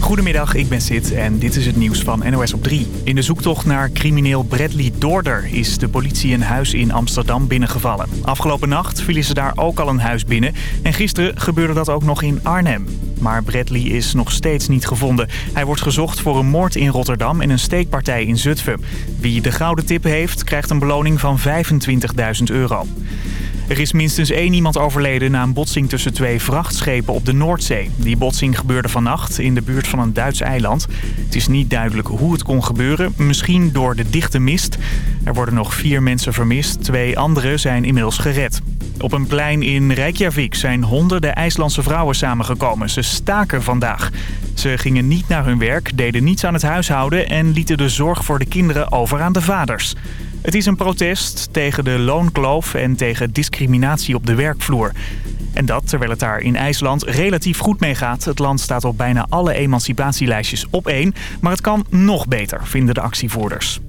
Goedemiddag, ik ben Sid en dit is het nieuws van NOS op 3. In de zoektocht naar crimineel Bradley Doorder is de politie een huis in Amsterdam binnengevallen. Afgelopen nacht vielen ze daar ook al een huis binnen en gisteren gebeurde dat ook nog in Arnhem. Maar Bradley is nog steeds niet gevonden. Hij wordt gezocht voor een moord in Rotterdam en een steekpartij in Zutphen. Wie de gouden tip heeft, krijgt een beloning van 25.000 euro. Er is minstens één iemand overleden na een botsing tussen twee vrachtschepen op de Noordzee. Die botsing gebeurde vannacht in de buurt van een Duits eiland. Het is niet duidelijk hoe het kon gebeuren, misschien door de dichte mist. Er worden nog vier mensen vermist, twee anderen zijn inmiddels gered. Op een plein in Reykjavik zijn honderden IJslandse vrouwen samengekomen. Ze staken vandaag. Ze gingen niet naar hun werk, deden niets aan het huishouden... en lieten de zorg voor de kinderen over aan de vaders. Het is een protest tegen de loonkloof en tegen discriminatie op de werkvloer. En dat terwijl het daar in IJsland relatief goed mee gaat. Het land staat op bijna alle emancipatielijstjes op één. Maar het kan nog beter, vinden de actievoerders.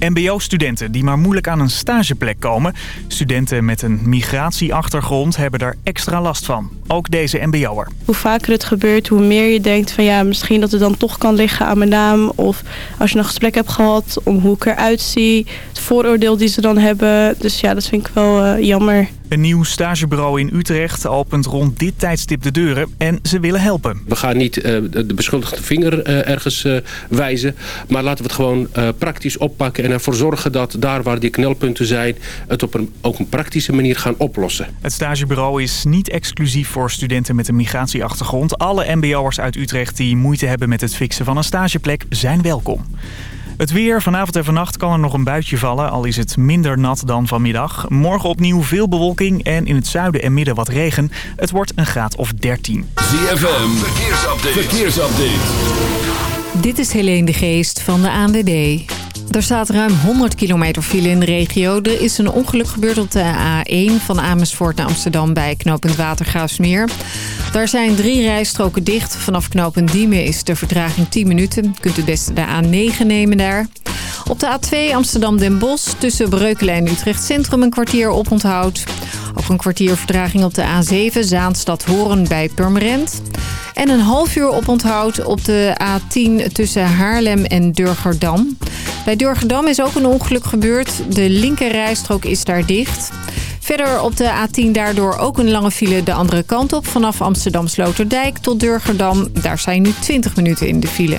MBO-studenten die maar moeilijk aan een stageplek komen. Studenten met een migratieachtergrond hebben er extra last van. Ook deze MBO'er. Hoe vaker het gebeurt, hoe meer je denkt van ja, misschien dat het dan toch kan liggen aan mijn naam. Of als je een gesprek hebt gehad om hoe ik eruit zie. Het vooroordeel die ze dan hebben. Dus ja, dat vind ik wel uh, jammer. Een nieuw stagebureau in Utrecht opent rond dit tijdstip de deuren en ze willen helpen. We gaan niet uh, de beschuldigde vinger uh, ergens uh, wijzen, maar laten we het gewoon praktisch oppakken en ervoor zorgen dat daar waar die knelpunten zijn, het op een, ook een praktische manier gaan oplossen. Het stagebureau is niet exclusief voor studenten met een migratieachtergrond. Alle mbo'ers uit Utrecht die moeite hebben met het fixen van een stageplek zijn welkom. Het weer. Vanavond en vannacht kan er nog een buitje vallen, al is het minder nat dan vanmiddag. Morgen opnieuw veel bewolking en in het zuiden en midden wat regen. Het wordt een graad of 13. ZFM. Verkeersupdate. Verkeersupdate. Dit is Helene de Geest van de ANWB. Er staat ruim 100 kilometer file in de regio. Er is een ongeluk gebeurd op de A1 van Amersfoort naar Amsterdam bij knooppunt Watergraafsmeer. Daar zijn drie rijstroken dicht. Vanaf knooppunt Diemen is de vertraging 10 minuten. Je kunt het beste de A9 nemen daar. Op de A2 Amsterdam-Den Bosch tussen Breukelen en Utrecht Centrum een kwartier oponthoud. Ook een kwartier vertraging op de A7 Zaanstad-Horen bij Purmerend. En een half uur oponthoud op de A10 tussen Haarlem en Durgerdam. Bij Durgerdam is ook een ongeluk gebeurd. De linker rijstrook is daar dicht. Verder op de A10 daardoor ook een lange file de andere kant op. Vanaf Amsterdam-Sloterdijk tot Durgerdam. Daar zijn nu 20 minuten in de file.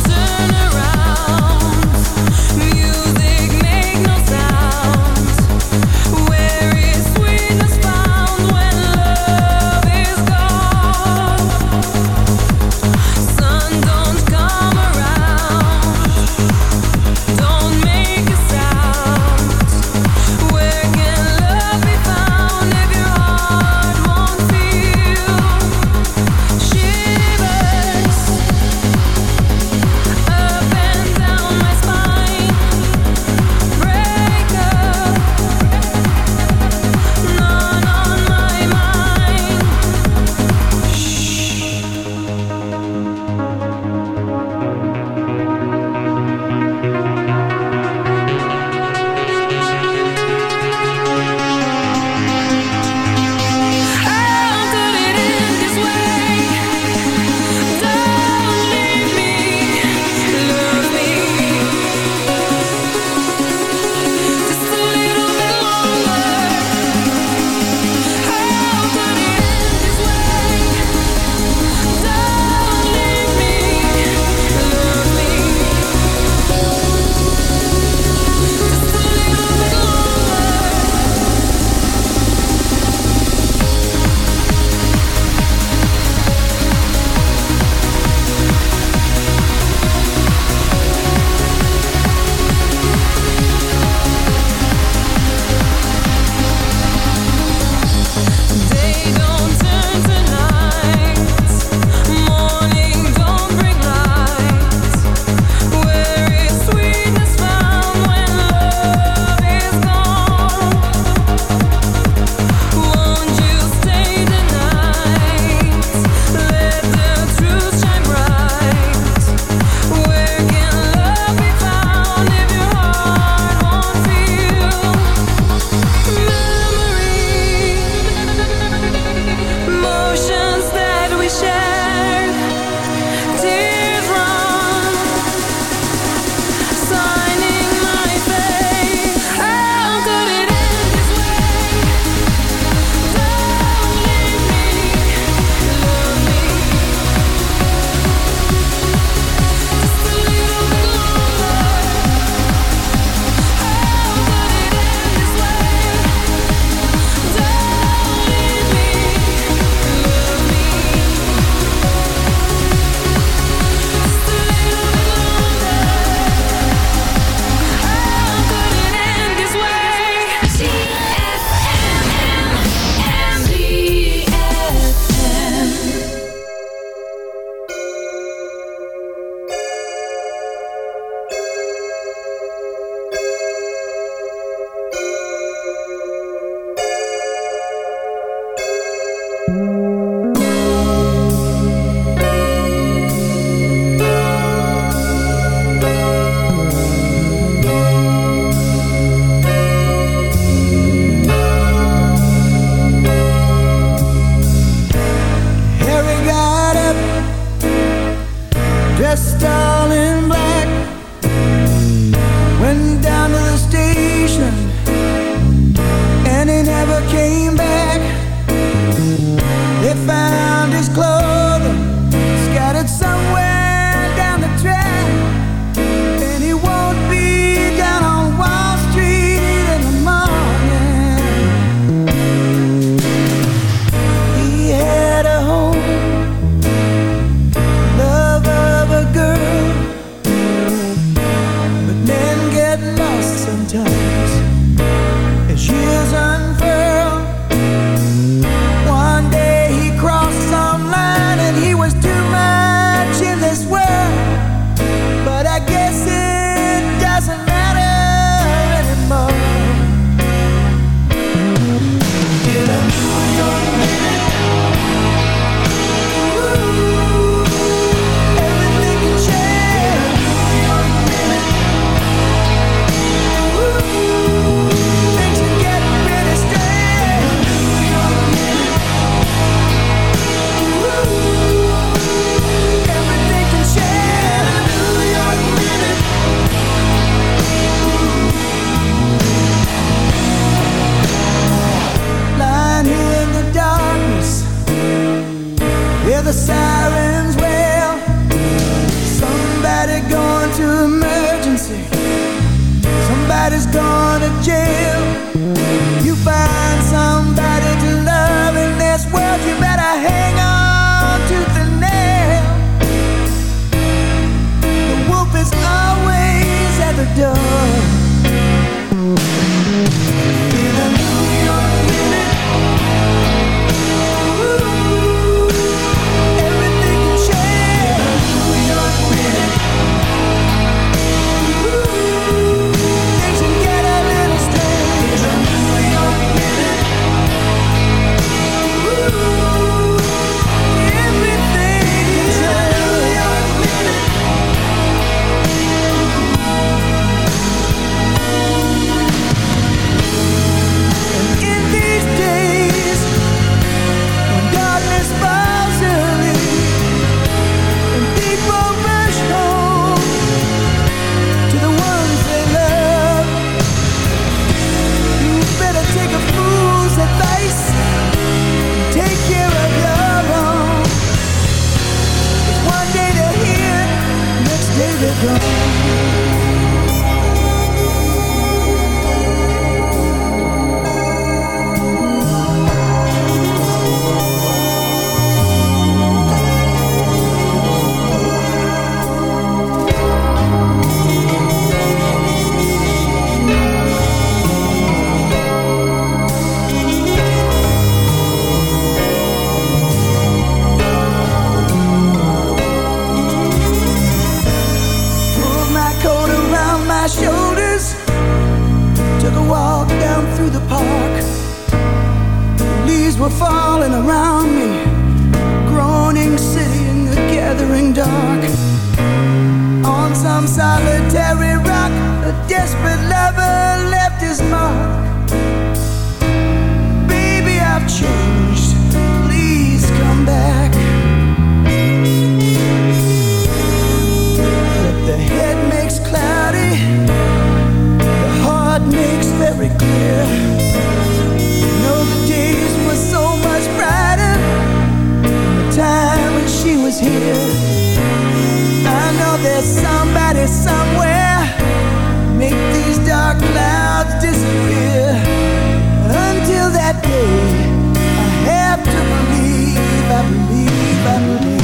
there's somebody somewhere. Make these dark clouds disappear. Until that day I have to believe I believe I believe.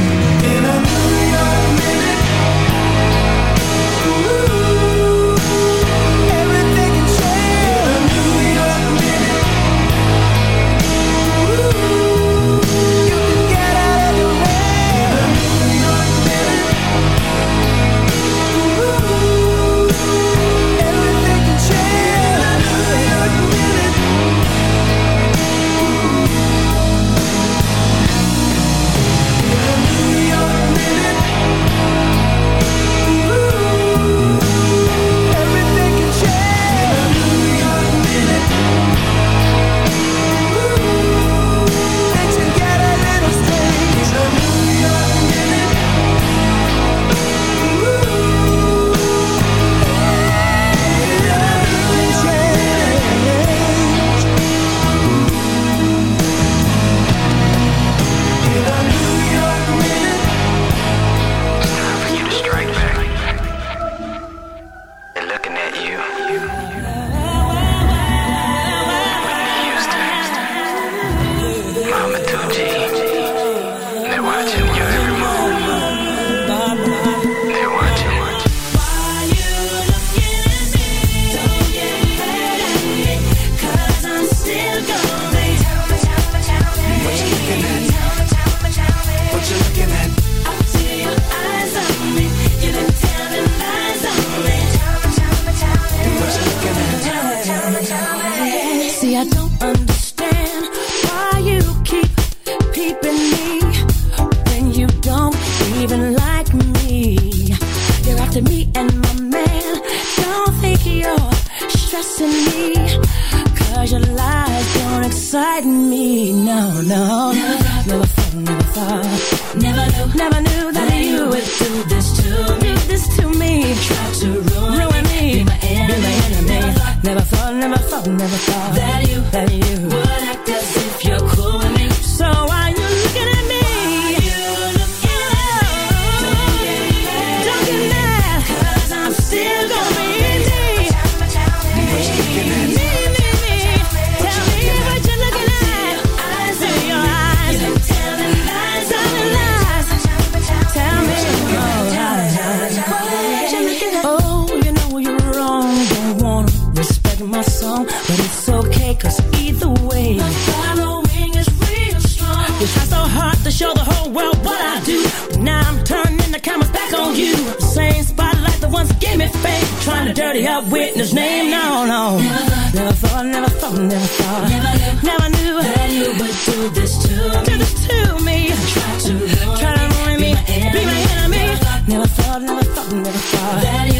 See, I don't understand why you keep peeping me when you don't even like me. You're after me and my man. Don't think you're stressing me. Cause your lies don't excite me. No, no. Never, never thought, never thought. Never knew, never knew that, that you would do this to me. Do this to me. Try to ruin never thought, never thought. That you, that you would act as dirty up witness name. No, no. Never, never thought, never thought, never thought. Never, knew, never knew that you would do this to me. Do this to me. Try to ruin, try to ruin me. Be my enemy. Never thought, never thought, never thought. Never thought that you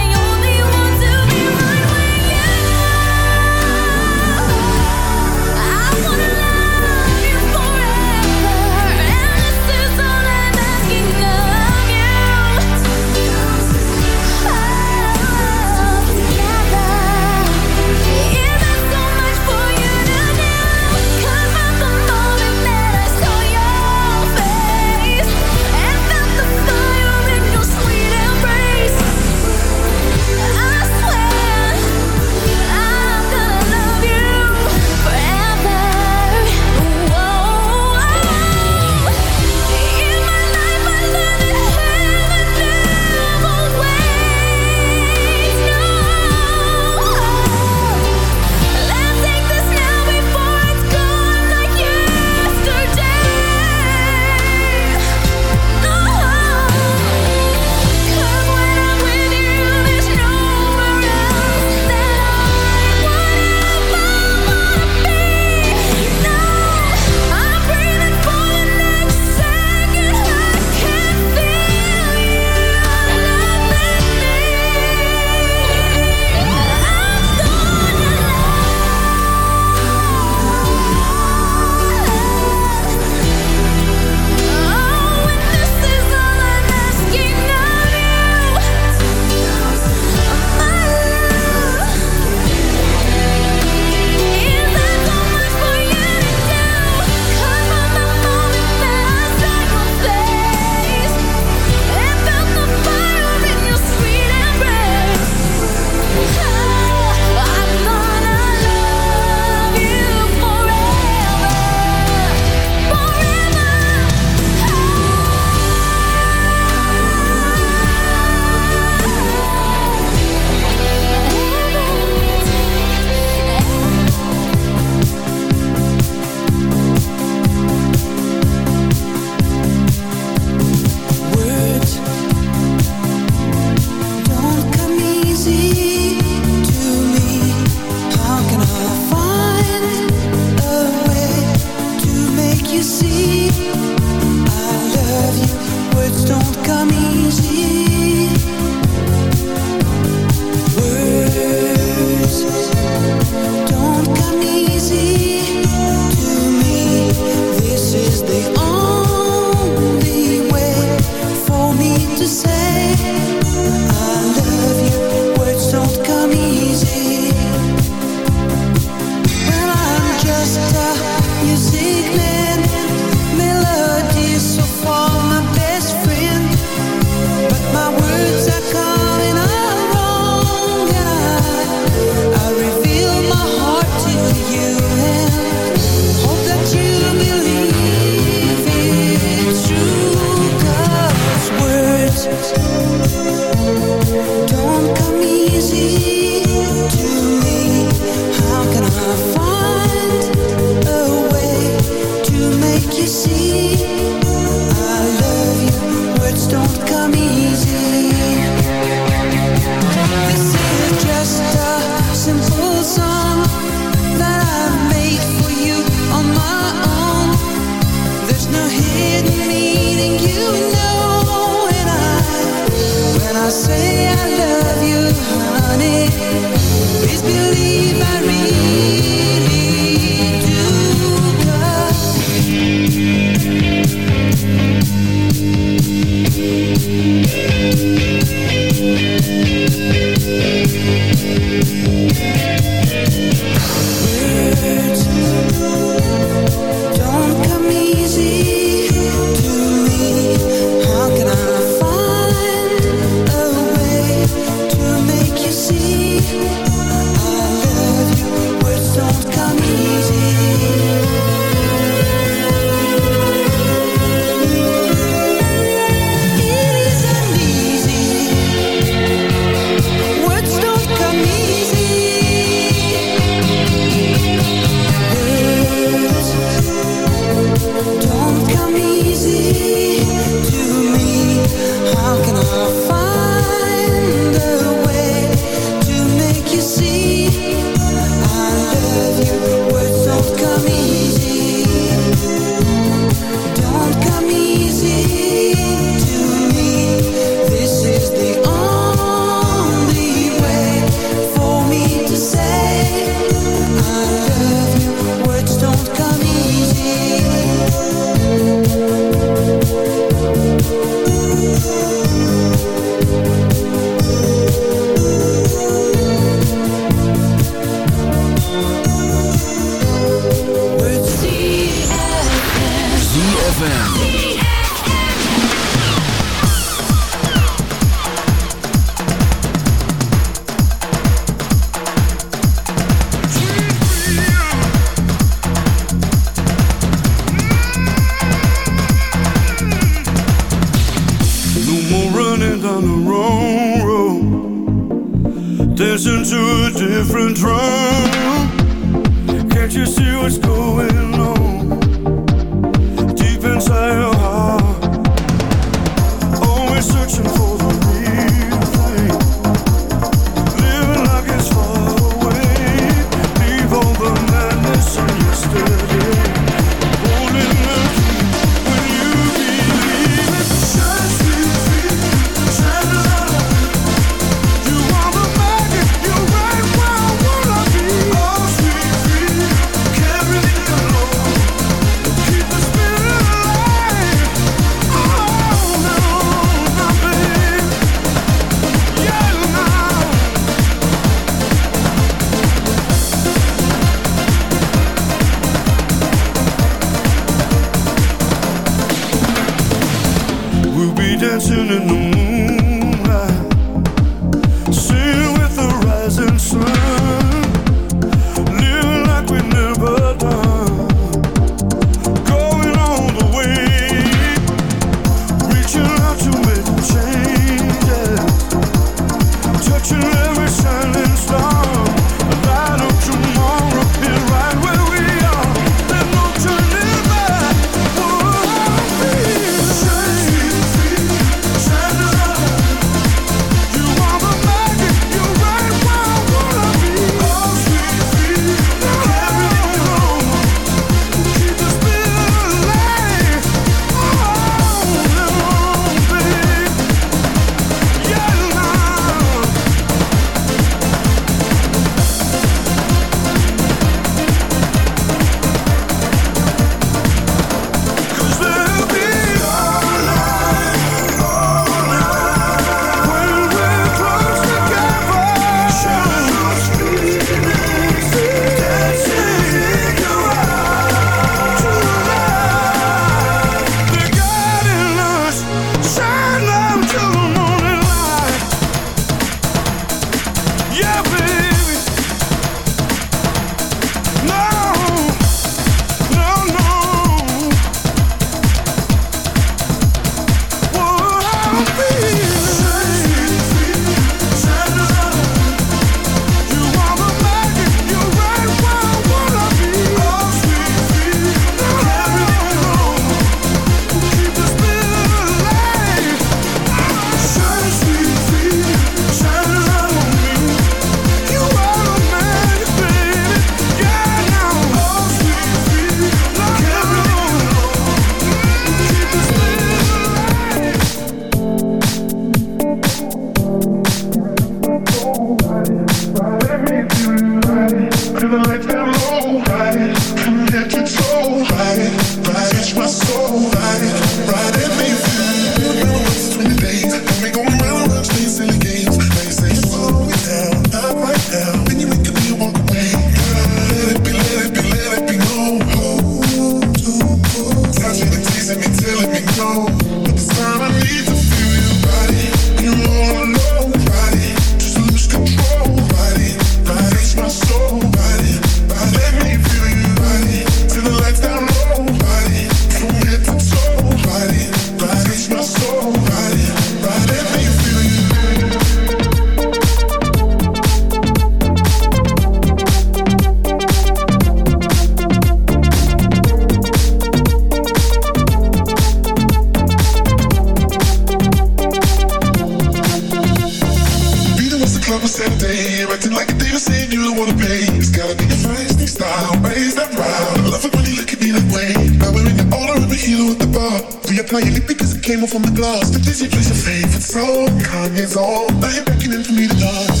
playing it because it came off on the glass. The dizzy plays your favorite song, Kanye's all Now you're beckoning for me to dance.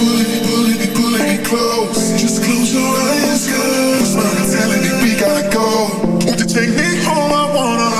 Pulling it, pulling it, pulling it close. Just close your eyes, girl. It's not telling me we gotta go. Won't you take me home? I wanna.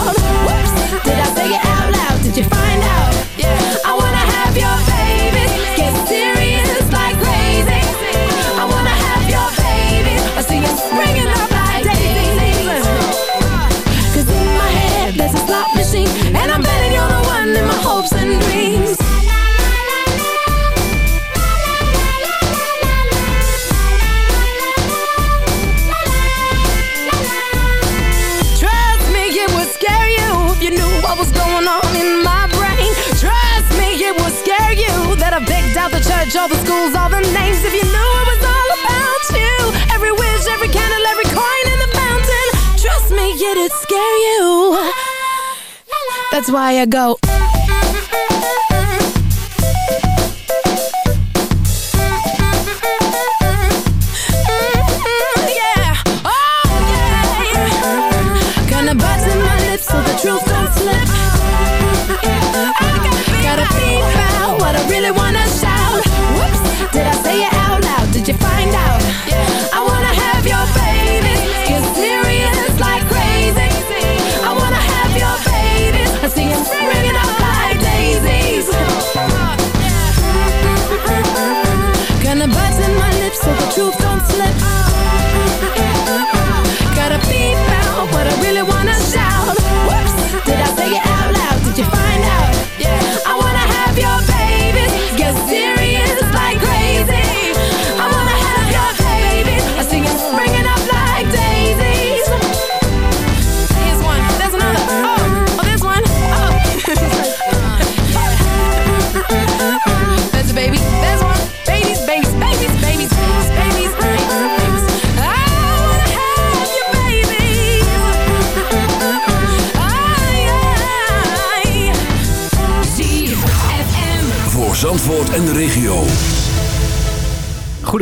Yeah. it out. you. That's why I go.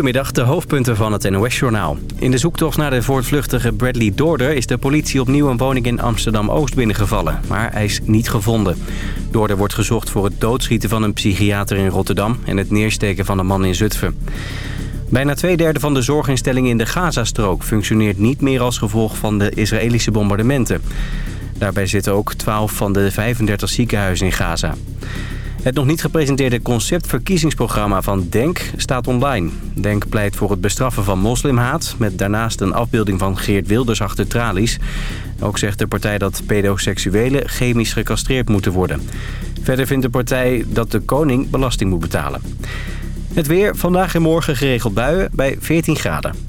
Goedemiddag, de hoofdpunten van het NOS-journaal. In de zoektocht naar de voortvluchtige Bradley Dorder... is de politie opnieuw een woning in Amsterdam-Oost binnengevallen. Maar hij is niet gevonden. Dorder wordt gezocht voor het doodschieten van een psychiater in Rotterdam... en het neersteken van een man in Zutphen. Bijna twee derde van de zorginstellingen in de Gazastrook... functioneert niet meer als gevolg van de Israëlische bombardementen. Daarbij zitten ook 12 van de 35 ziekenhuizen in Gaza. Het nog niet gepresenteerde conceptverkiezingsprogramma van DENK staat online. DENK pleit voor het bestraffen van moslimhaat... met daarnaast een afbeelding van Geert Wilders achter tralies. Ook zegt de partij dat pedoseksuelen chemisch gecastreerd moeten worden. Verder vindt de partij dat de koning belasting moet betalen. Het weer, vandaag en morgen geregeld buien bij 14 graden.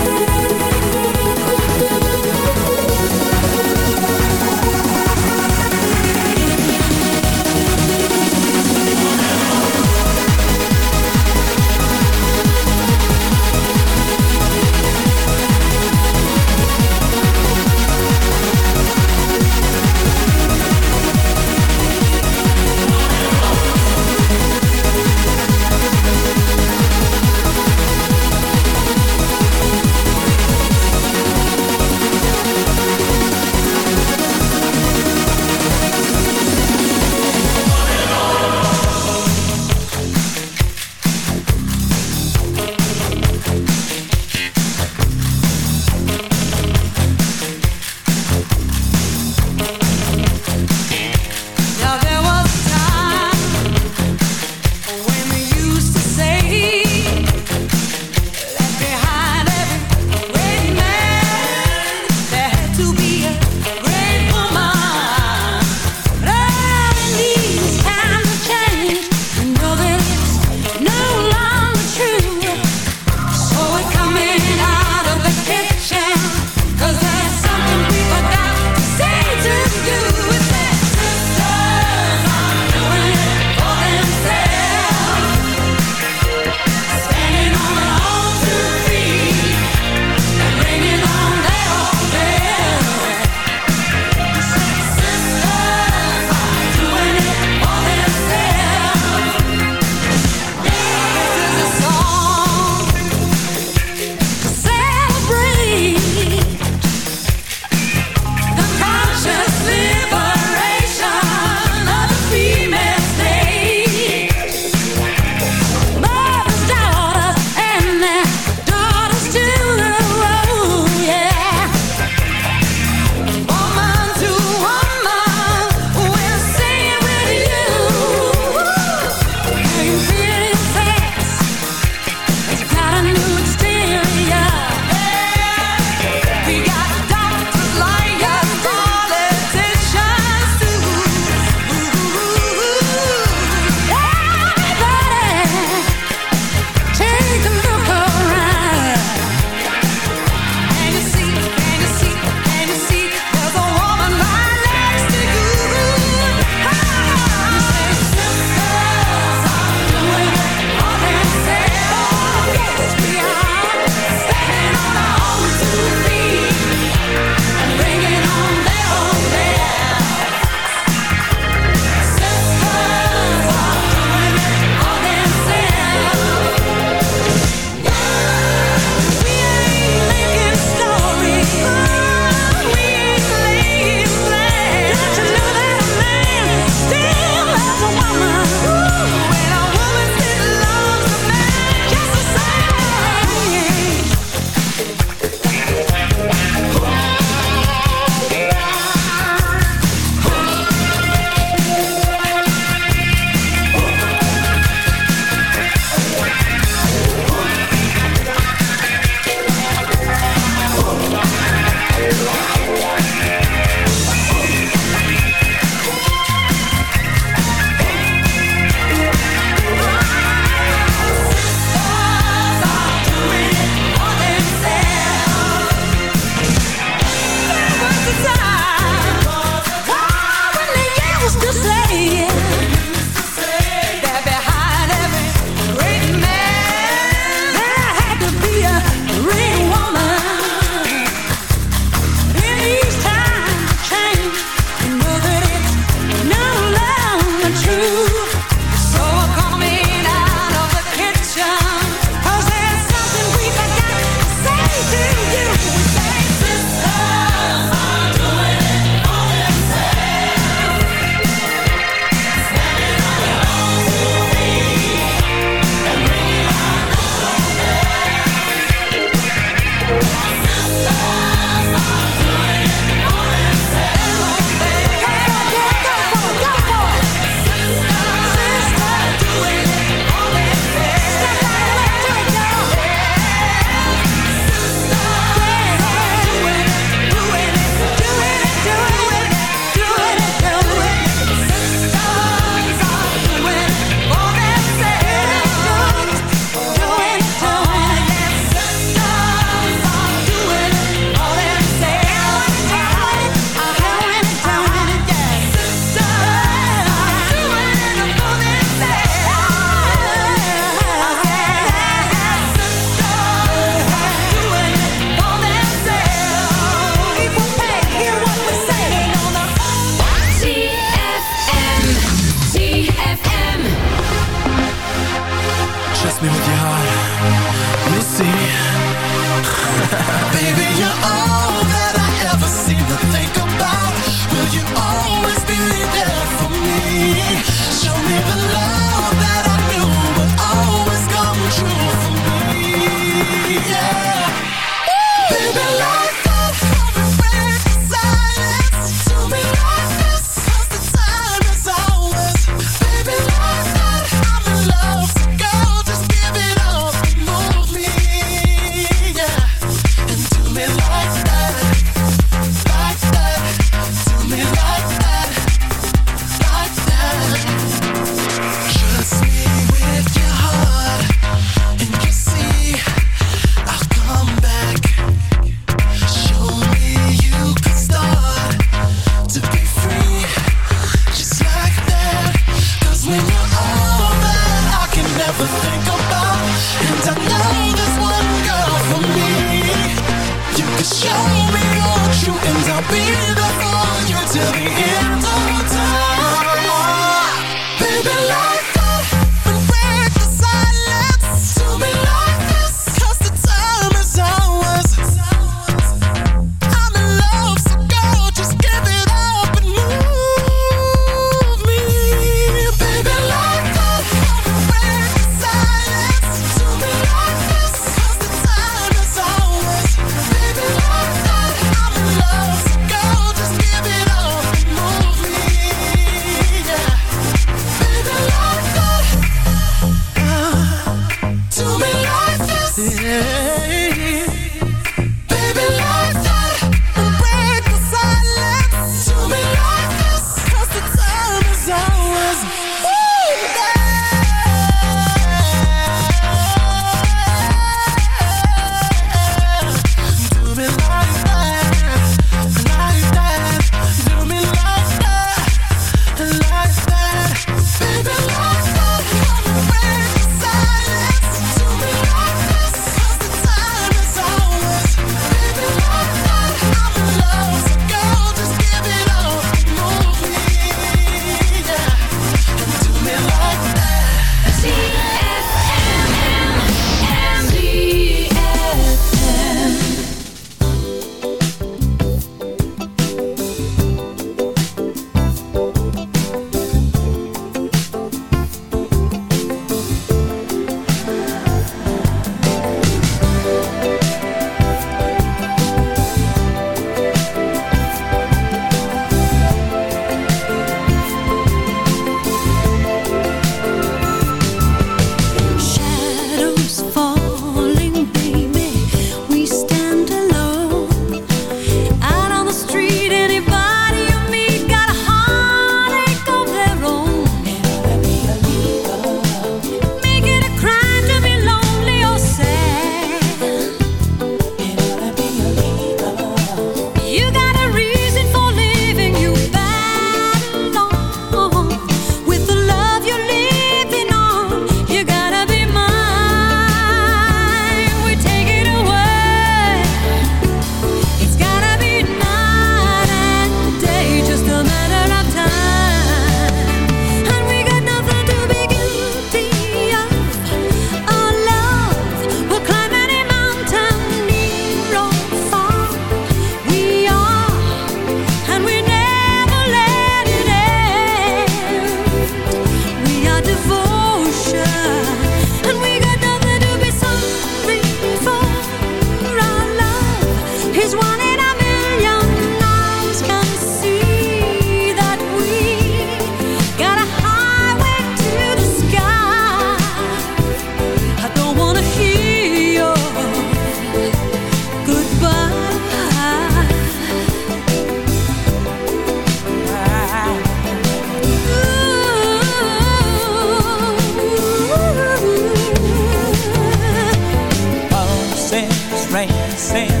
sand.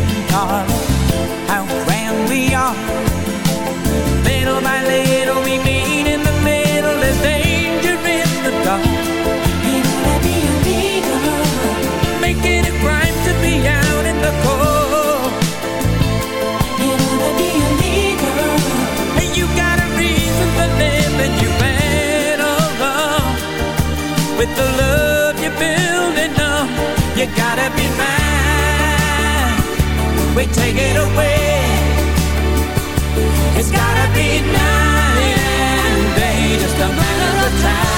take it away. It's gotta be now, yeah, just a matter of time.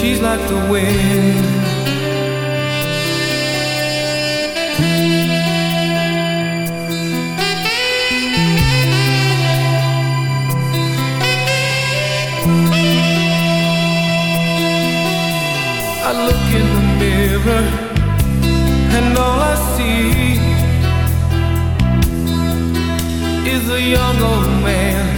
She's like the wind. I look in the mirror and all I see is a young old man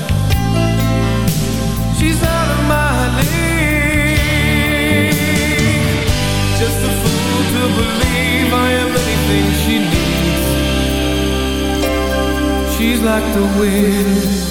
To believe I anything she needs. She's like the wind.